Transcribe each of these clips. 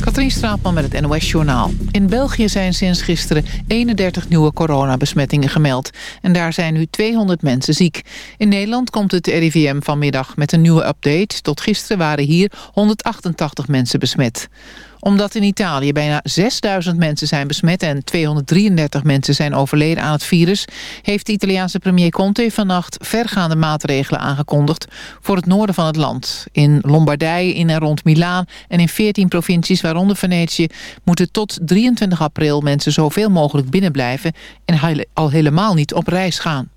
Katrien Straatman met het NOS-journaal. In België zijn sinds gisteren 31 nieuwe coronabesmettingen gemeld. En daar zijn nu 200 mensen ziek. In Nederland komt het RIVM vanmiddag met een nieuwe update. Tot gisteren waren hier 188 mensen besmet omdat in Italië bijna 6000 mensen zijn besmet... en 233 mensen zijn overleden aan het virus... heeft de Italiaanse premier Conte vannacht vergaande maatregelen aangekondigd... voor het noorden van het land. In Lombardije, in en rond Milaan en in 14 provincies, waaronder Venetië... moeten tot 23 april mensen zoveel mogelijk binnenblijven... en al helemaal niet op reis gaan.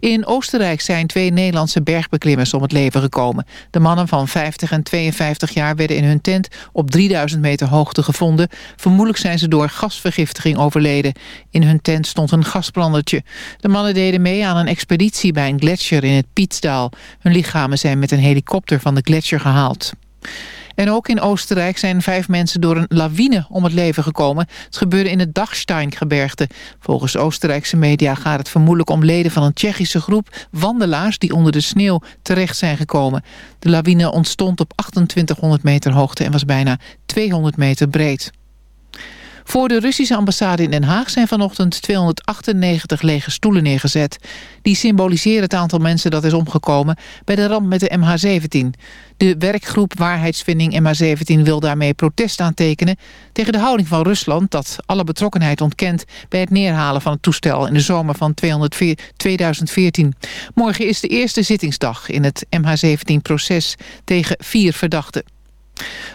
In Oostenrijk zijn twee Nederlandse bergbeklimmers om het leven gekomen. De mannen van 50 en 52 jaar werden in hun tent op 3000 meter hoogte gevonden. Vermoedelijk zijn ze door gasvergiftiging overleden. In hun tent stond een gasbrandertje. De mannen deden mee aan een expeditie bij een gletsjer in het Pietsdaal. Hun lichamen zijn met een helikopter van de gletsjer gehaald. En ook in Oostenrijk zijn vijf mensen door een lawine om het leven gekomen. Het gebeurde in het Dachsteingebergte. Volgens Oostenrijkse media gaat het vermoedelijk om leden van een Tsjechische groep wandelaars die onder de sneeuw terecht zijn gekomen. De lawine ontstond op 2800 meter hoogte en was bijna 200 meter breed. Voor de Russische ambassade in Den Haag zijn vanochtend 298 lege stoelen neergezet. Die symboliseren het aantal mensen dat is omgekomen bij de ramp met de MH17. De werkgroep Waarheidsvinding MH17 wil daarmee protest aantekenen tegen de houding van Rusland dat alle betrokkenheid ontkent bij het neerhalen van het toestel in de zomer van 2014. Morgen is de eerste zittingsdag in het MH17-proces tegen vier verdachten.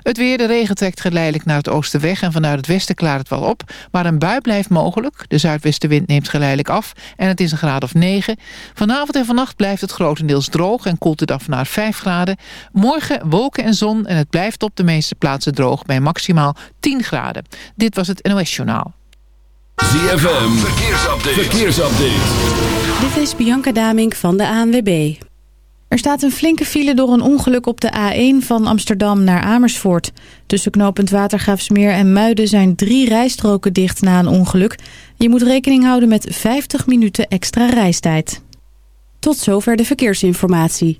Het weer, de regen trekt geleidelijk naar het oosten weg... en vanuit het westen klaart het wel op. Maar een bui blijft mogelijk. De zuidwestenwind neemt geleidelijk af en het is een graad of 9. Vanavond en vannacht blijft het grotendeels droog... en koelt het af naar 5 graden. Morgen wolken en zon en het blijft op de meeste plaatsen droog... bij maximaal 10 graden. Dit was het NOS Journaal. ZFM, verkeersupdate. verkeersupdate. Dit is Bianca Damink van de ANWB. Er staat een flinke file door een ongeluk op de A1 van Amsterdam naar Amersfoort. Tussen knooppunt Watergraafsmeer en Muiden zijn drie rijstroken dicht na een ongeluk. Je moet rekening houden met 50 minuten extra reistijd. Tot zover de verkeersinformatie.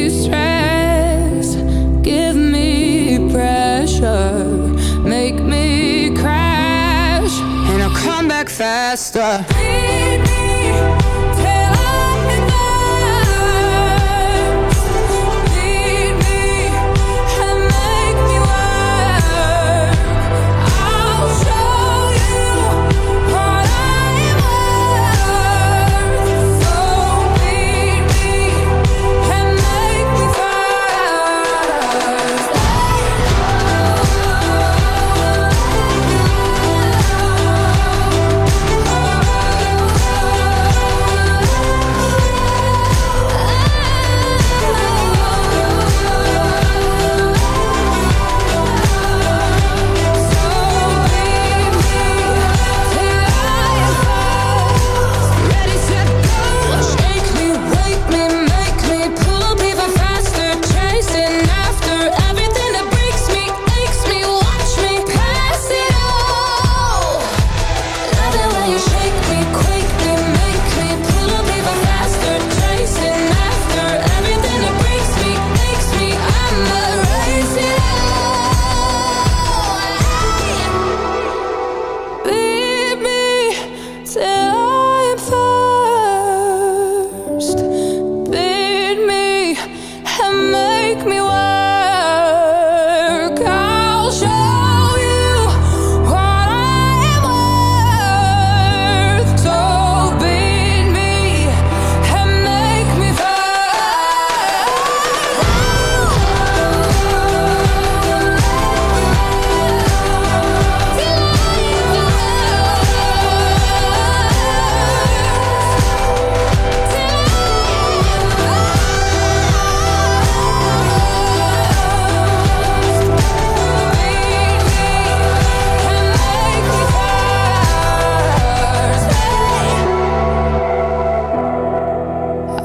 faster.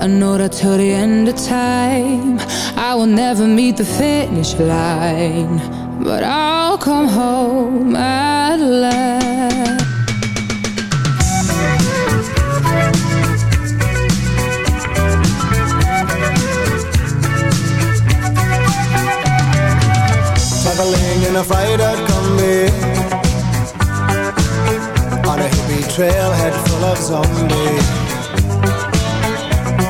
Know that till the end of time I will never meet the finish line. But I'll come home at last. Traveling in a freighter Kombi On a hippie trailhead full of zombies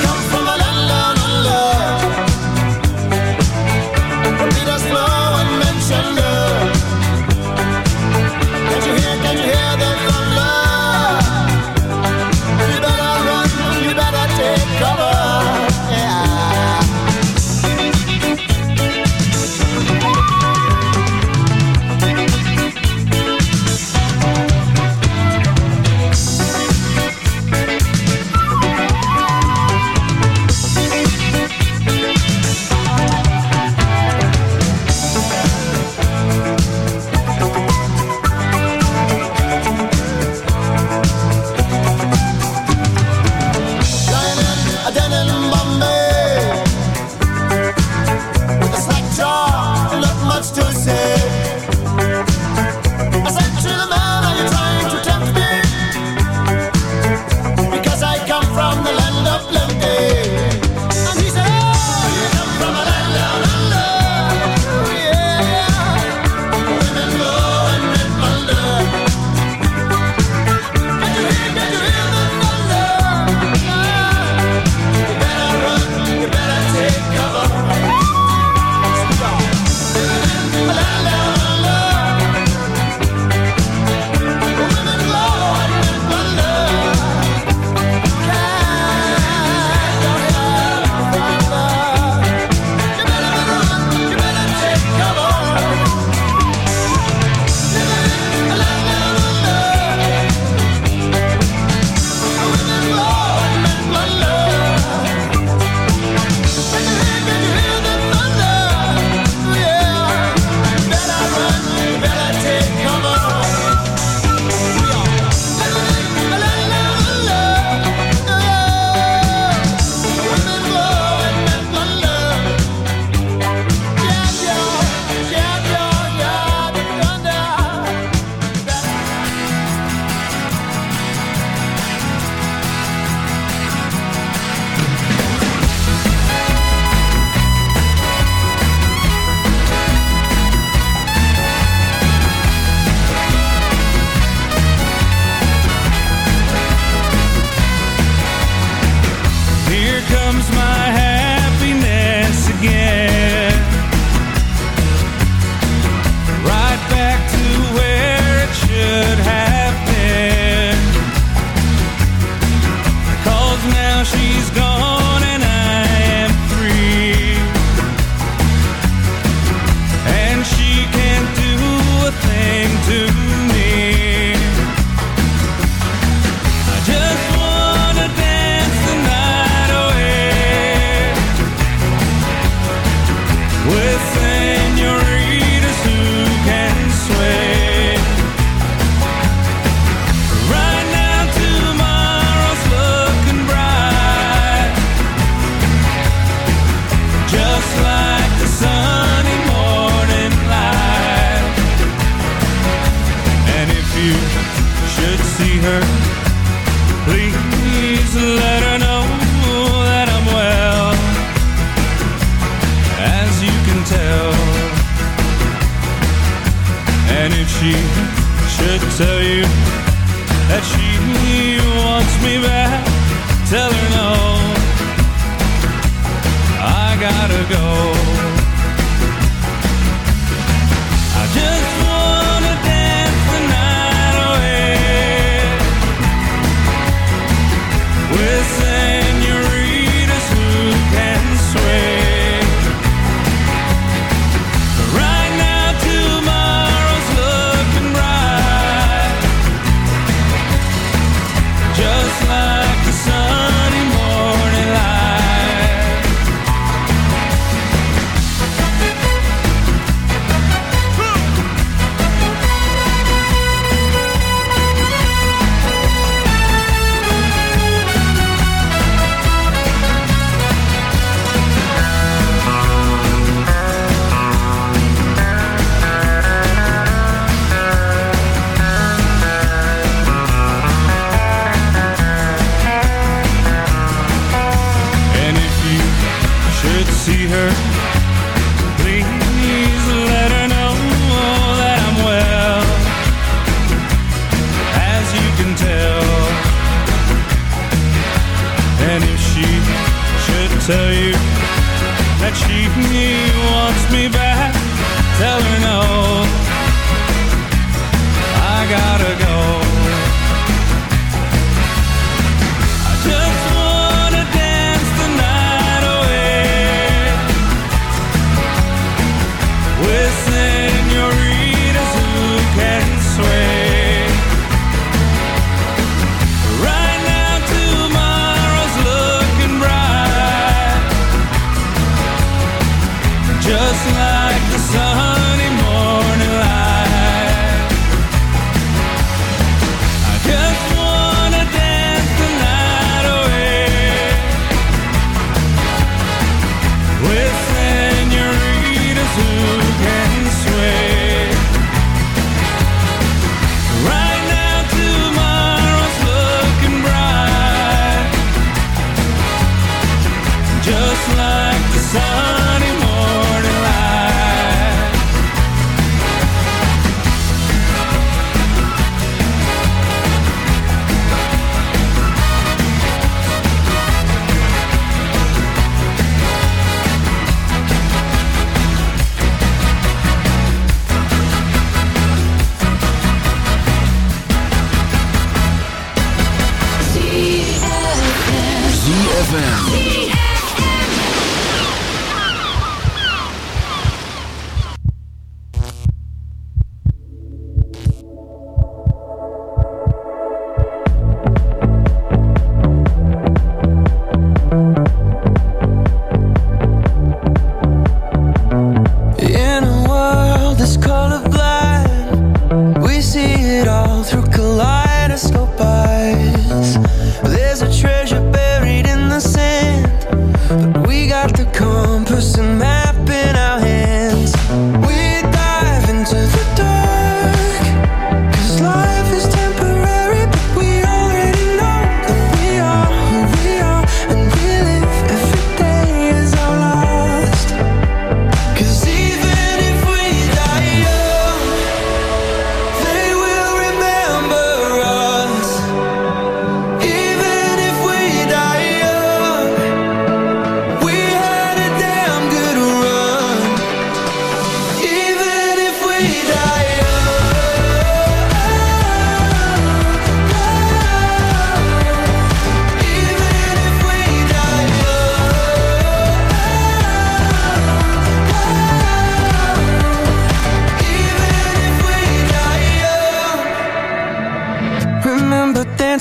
I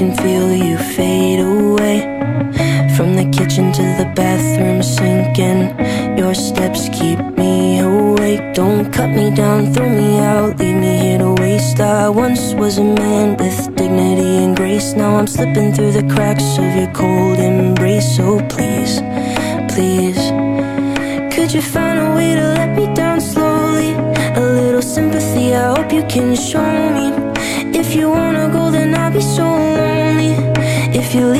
can feel you fade away. From the kitchen to the bathroom sinking. Your steps keep me awake. Don't cut me down, throw me out, leave me here to waste. I once was a man with dignity and grace. Now I'm slipping through the cracks of your cold embrace. So oh, please, please, could you find a way to let me down slowly? A little sympathy, I hope you can show me. If you wanna go, then I'll be so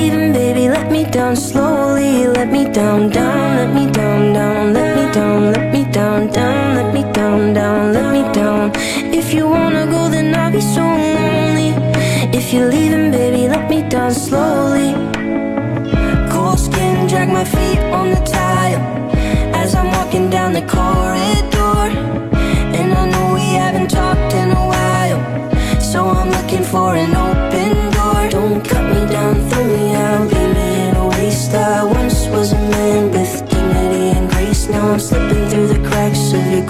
leaving, baby. Let me down slowly. Let me down, down. Let me down, down. Let me down, let me down, down. Let me down, down. Let me down. If you wanna go, then I'll be so lonely. If you're leaving, baby, let me down slowly. of your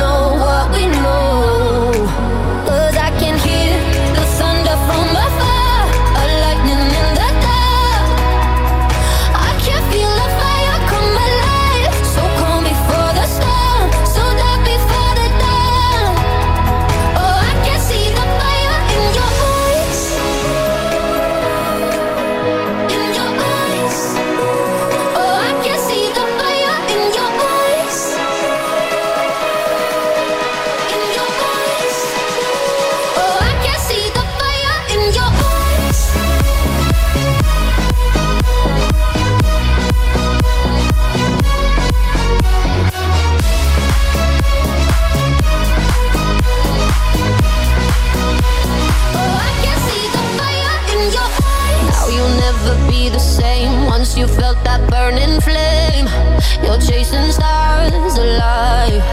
chasing stars alive.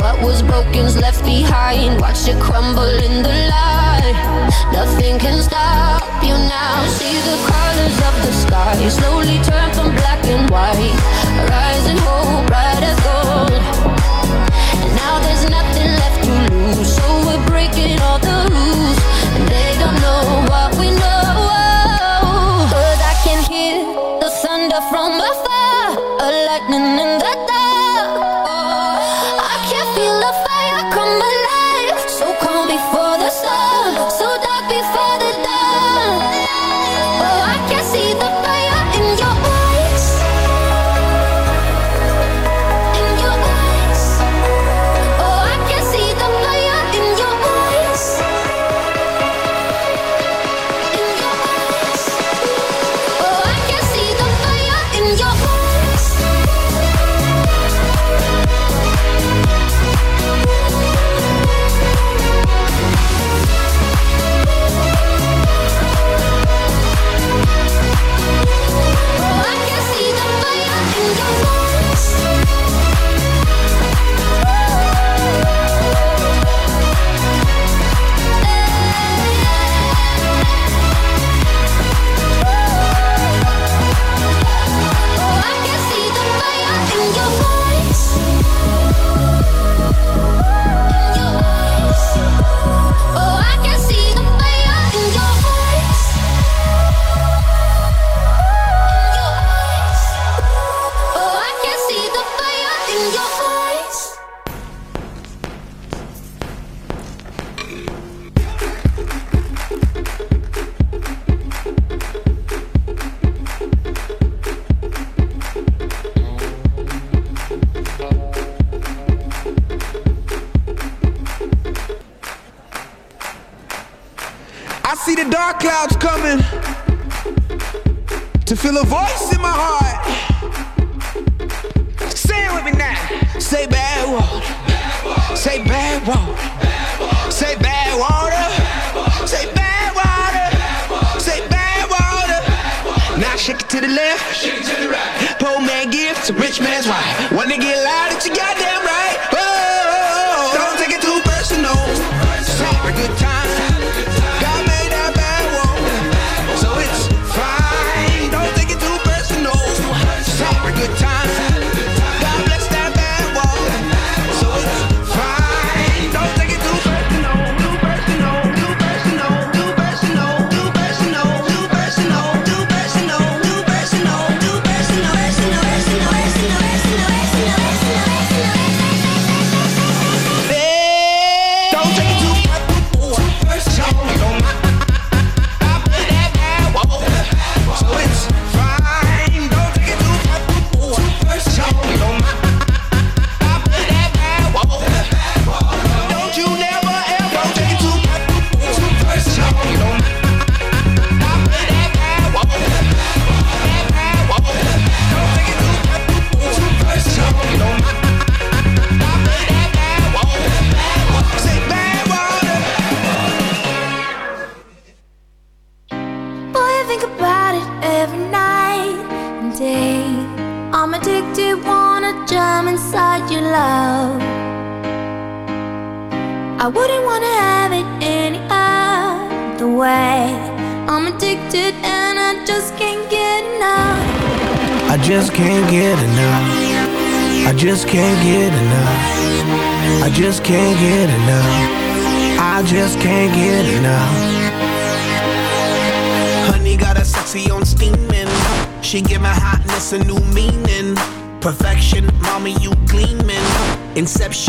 What was broken's left behind. Watch it crumble in the light. Nothing can stop you now. See the colors of the sky slowly turn from black and white. Rising hope, bright as gold. And now there's nothing left to lose. So we're breaking all the rules. Shake it to the left. Shake it to the right. Poor man gives to rich man's wife.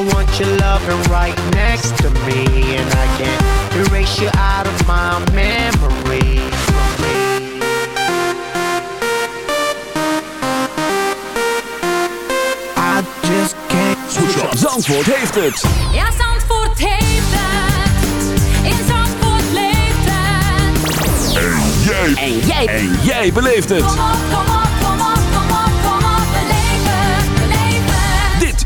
I want your loving right next to me, and I can't erase you out of my memory. I just can't switch. Zandvoort heeft het. Ja, Zandvoort heeft het. In Zandvoort leeft het. En jij. En jij. En jij beleeft het.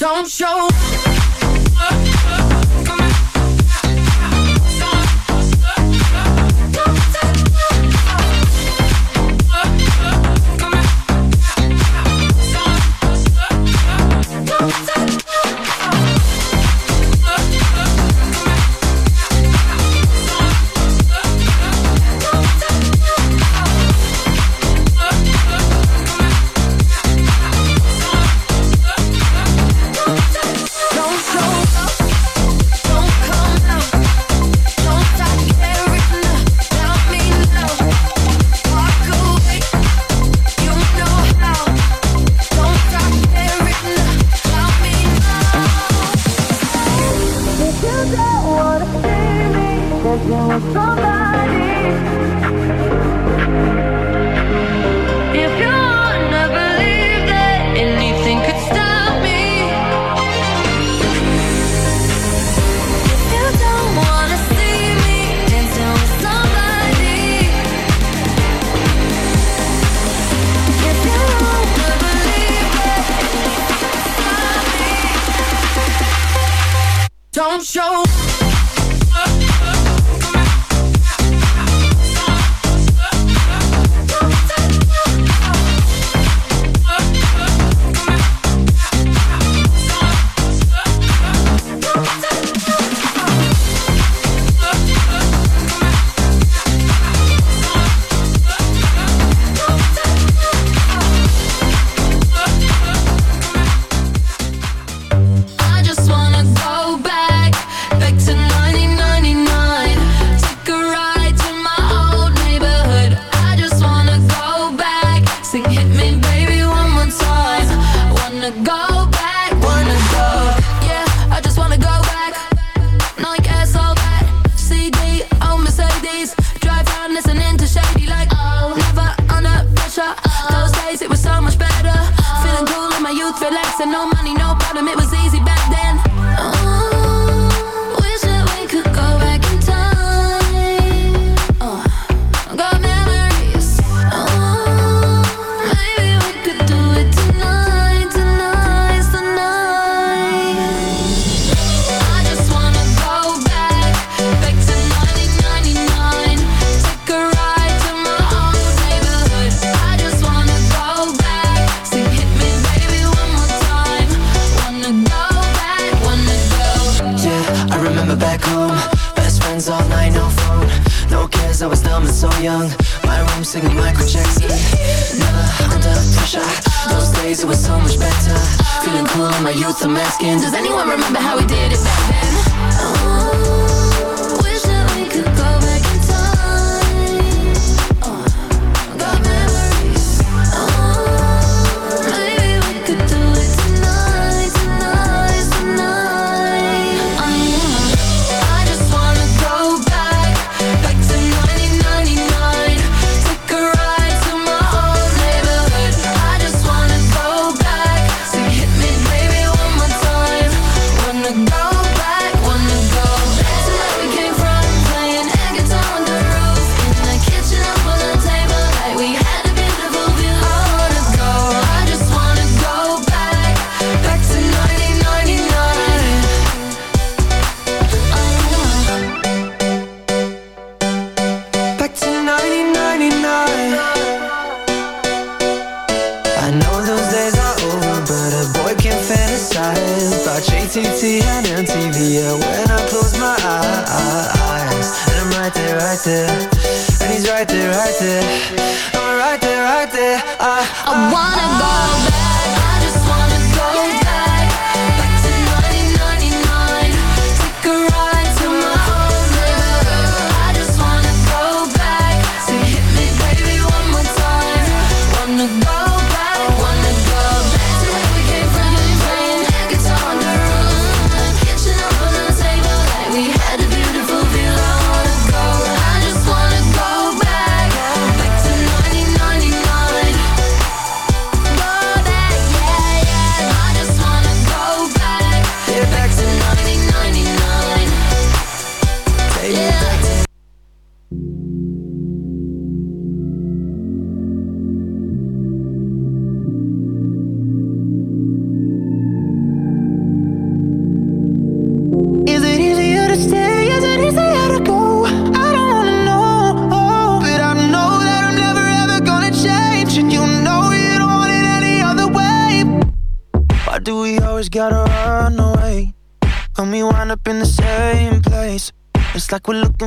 Don't show.